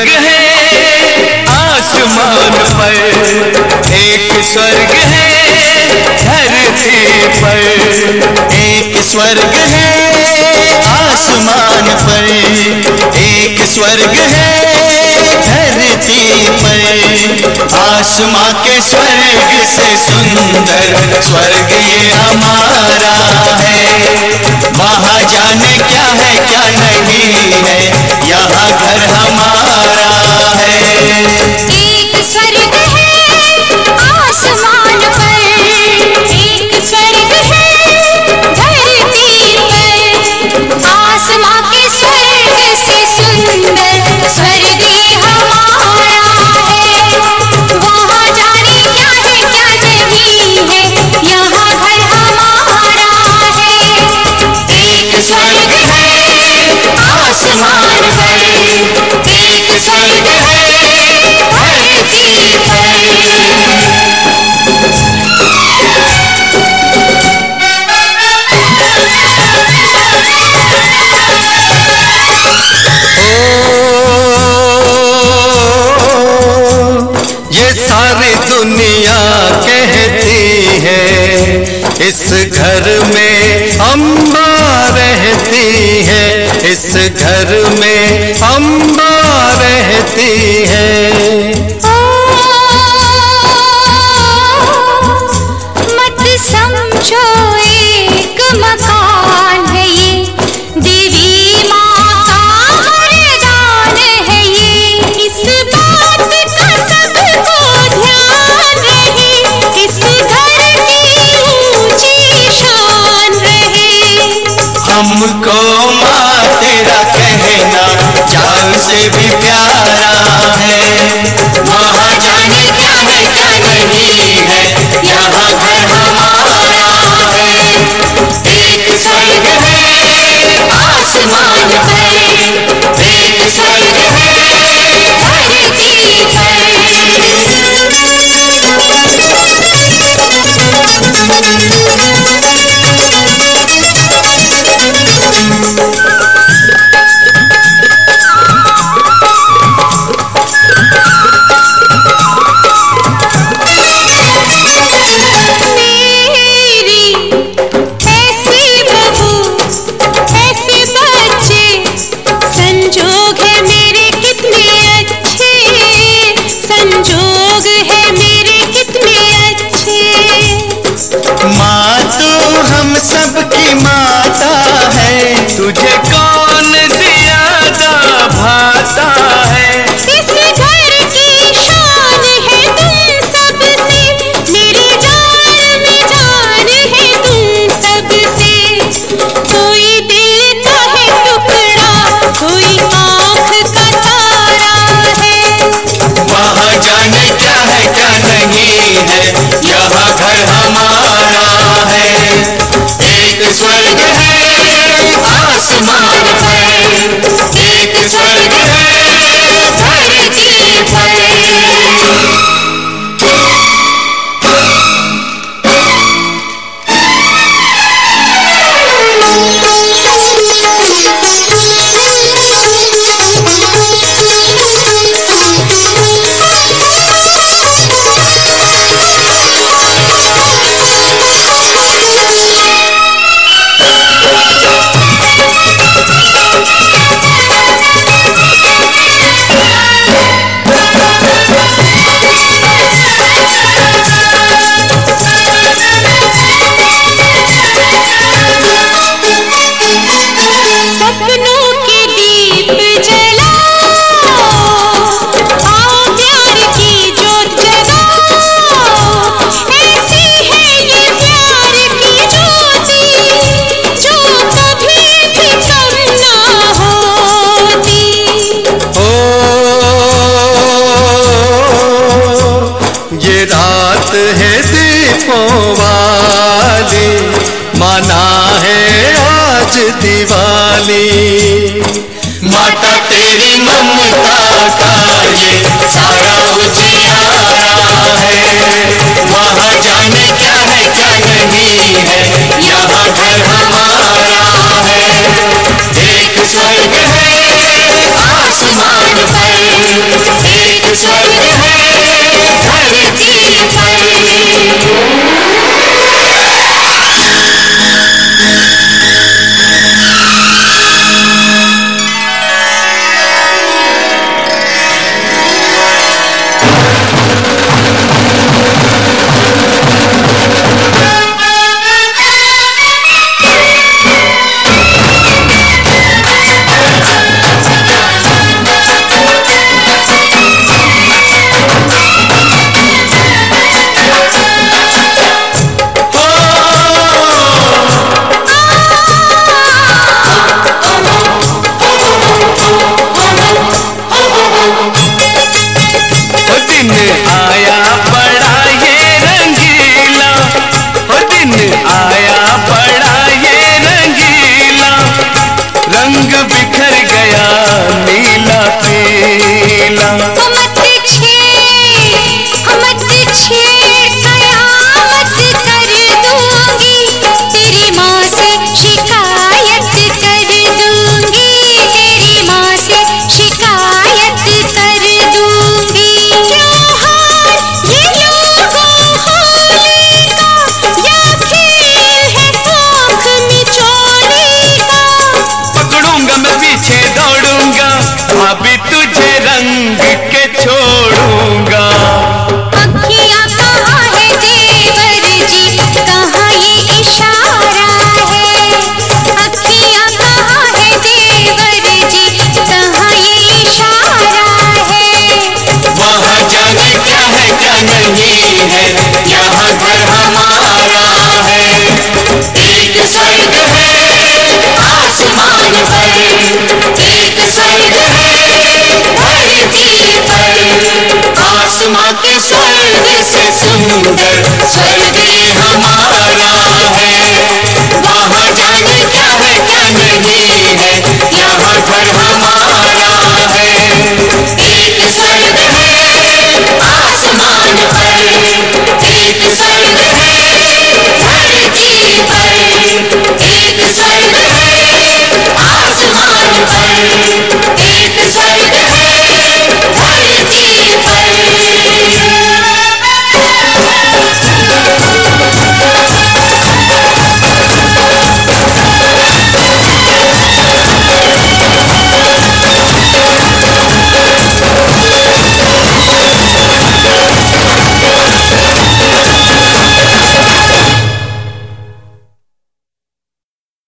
स्वर्ग है, आसमान पर। एक स्वर्ग है, धरती पर। एक स्वर्ग है, आसमान पर। एक स्वर्ग है, धरती पर। आसमां के स्वर्ग से सुंदर स्वर्ग ये हमारा है। वहाँ जाने क्या है, क्या नहीं Lima. माता तेरी ममता का ये सारा मुझे दिन आया स्वर्ग ये हमारा